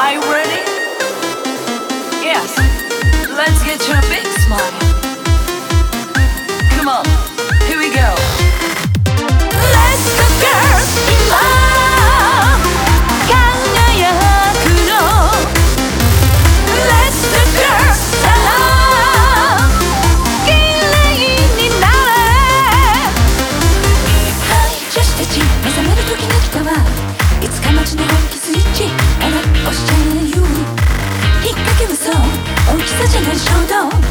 Are you ready? Yes. Let's get you a big smile. Come on, here we go. Let's go, girls, 今輝くの Let's go, girls, さあ綺麗になれはい女子たち目覚める時が来たわいつか街の本気スイ大きさじゃ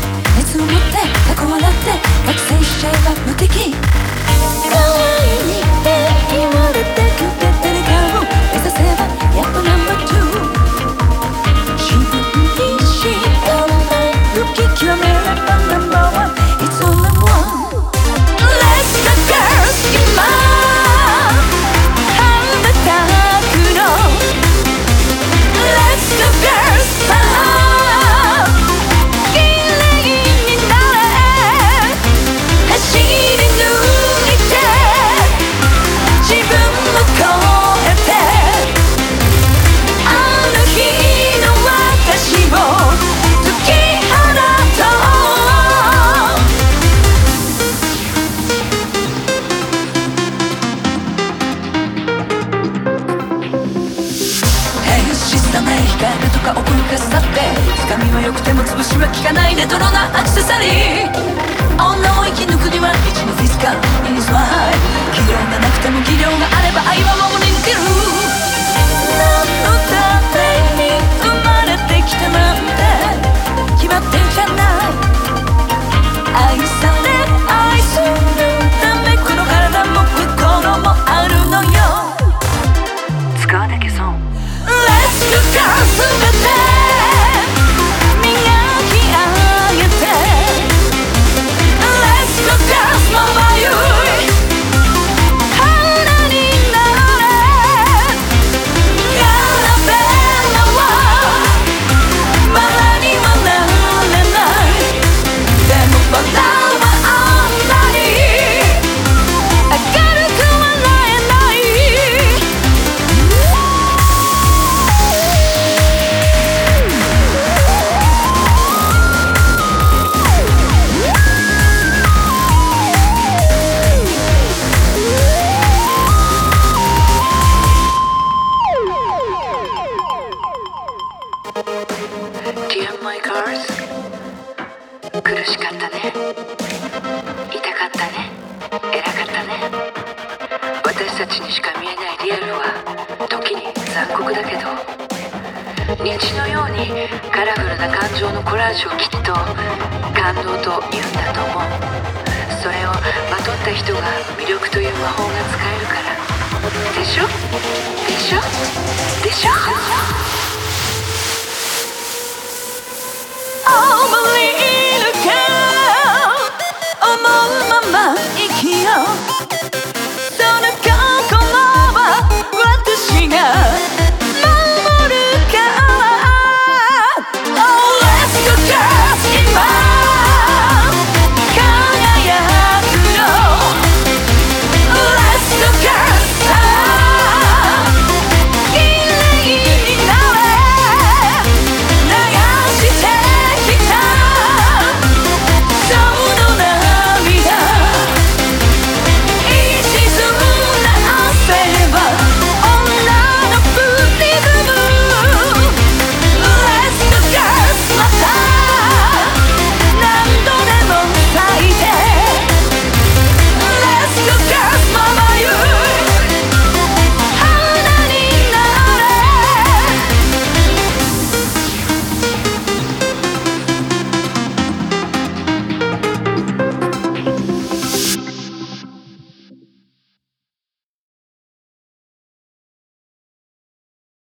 えめとか奥が去って掴みは良くても潰しは効かないレトロなアクセサリー女を生き抜くには一のフィスカル is mine 器量がなくても技量があれば愛は守り抜ける何のために生まれてきたなんて決まってんじゃない愛され愛するためこの体も心もあるのよ使わなきゃ損。Let's go 苦しかったね。痛かったね。偉かったね。私たちにしか見えないリアルは時に残酷だけど日のようにカラフルな感情のコラージュをきっと感動と言うんだと思う。それをまとった人が魅力という魔法が使えるから。でしょ？でしょ？でしょ？